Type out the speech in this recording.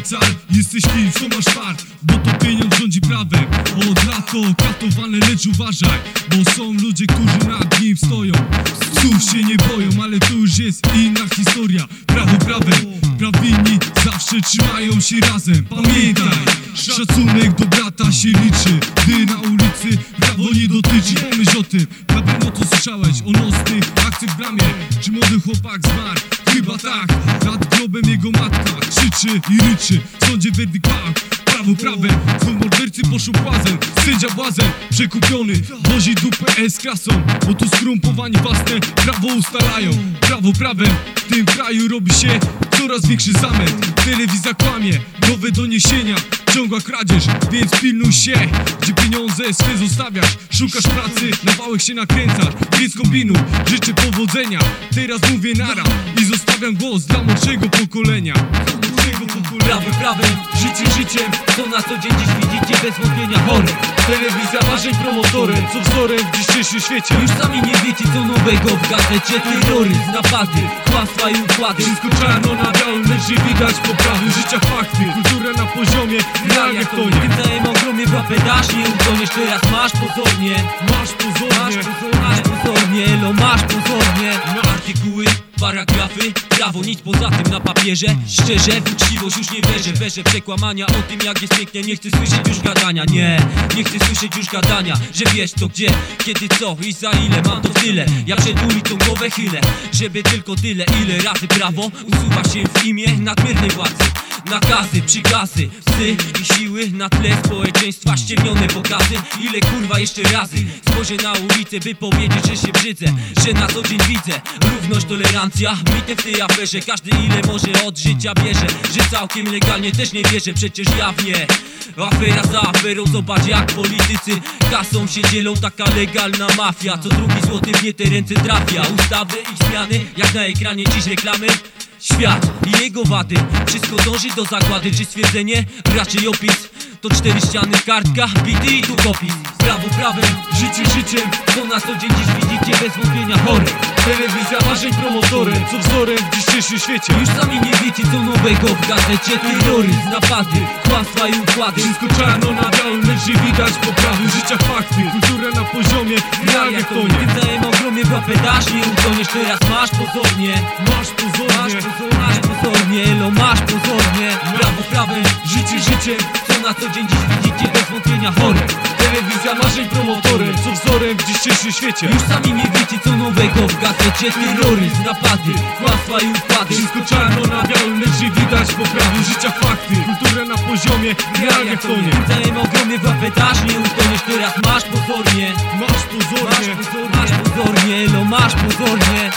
cal, jesteś kim, co masz Bo Lato katowane, lecz uważaj Bo są ludzie, którzy nad nim stoją. Słów się nie boją, ale to już jest inna historia. Prawo prawem, prawinni zawsze trzymają się razem. Pamiętaj, szacunek do brata się liczy. Gdy na ulicy prawo nie dotyczy Pomyśl o tym, na pewno to słyszałeś O nocnych akcjach w bramie. Czy młody chłopak zmarł? Chyba tak, nad grobem jego matka Krzyczy i ryczy, w sądzie werdykt Prawo prawem, twój mordercy poszło płazem Sędzia błazen, przekupiony Wozi dupę S klasą. Bo tu skrumpowani własne prawo ustalają. Prawo prawem, w tym kraju robi się coraz większy zamęt Telewizja kłamie, nowe doniesienia Ciągła kradzież, więc pilnuj się Gdzie pieniądze swe zostawiasz. Szukasz pracy, na wałek się nakręcasz. Więc kombinuj, życzę powodzenia. Teraz mówię nara I zostawiam głos dla młodszego pokolenia Pokolenia Prawy, prawem, życie życiem. Co na co dzień dziś widzicie bez wątpienia chore Telewizja marzeń promotorem Co wzorem w dzisiejszym świecie. Już sami nie wiecie co nowego w gazecie Terroryzm, napady, kłamstwa i układy. Wszystko czarno na białym, lecz nie widać poprawy życia fakty. Kultura na poziomie, realnie to nie Tym całym ogromie w łapę dasz, nie utoniesz Teraz masz pozornie. Masz Masz pozornie. Pozornie, masz pozornie, masz pozornie. Artykuły, paragrafy, prawo nic poza tym na papierze. Szczerze, w uczciwość już nie wierzę. Wierzę przekłamania o tym jak jest pięknie. Nie chcę słyszeć już gadania, nie Nie chcę słyszeć już gadania, że wiesz to gdzie Kiedy co i za ile. Mam to tyle. Ja przed ulicą głowę chylę Żeby tylko tyle ile razy prawo Usuwa się w imię nadmiernej władzy Nakazy, przykazy, psy i siły na tle społeczeństwa ściemnione pokazy. Ile kurwa jeszcze razy spojrzę na ulicę by powiedzieć, że się brzydzę Że na co dzień widzę równość, tolerancja. Mity w tej aferze, każdy ile może od życia bierze Że całkiem legalnie też nie wierzę, przecież jawnie. Afera za aferą, zobacz jak politycy kasą się dzielą Taka legalna mafia, co drugi złoty w nie te ręce trafia. Ustawy i zmiany, jak na ekranie dziś reklamy Świat i jego wady Wszystko dąży do zagłady Czy stwierdzenie? Raczej opis To cztery ściany, kartka, bity i długopis Prawo prawem, życie życiem Co na co dzień dziś widzicie bez wątpienia chore Telewizja marzeń promotorem Co wzorem w dzisiejszym świecie. Już sami nie wiecie co nowego w gazecie Terroryzm, napady, kłamstwa i układy. Wszystko czarno na białym, lecz nie widać poprawy życia fakty. Kultura na poziomie, realnie to nie. Tym w łapę dasz, nie utoniesz Teraz masz pozornie. Masz Masz pozornie. Pozornie, masz pozornie, masz pozornie Prawo prawem, życie życiem na co dzień dziś widzicie bez wątpienia chore. Telewizja marzeń promotorem Co wzorem w dzisiejszym świecie. Już sami nie wiecie co nowego w gazecie Terroryzm, napady, kłamstwa i układy Wszystko czarno na białym, lecz widać poprawy życia fakty. Kultura na poziomie, realnie to nie? Tym całym ogromie w łapę dasz, nie utoniesz Teraz masz pozornie. Masz Masz pozornie. Pozornie, masz pozornie, elo masz pozornie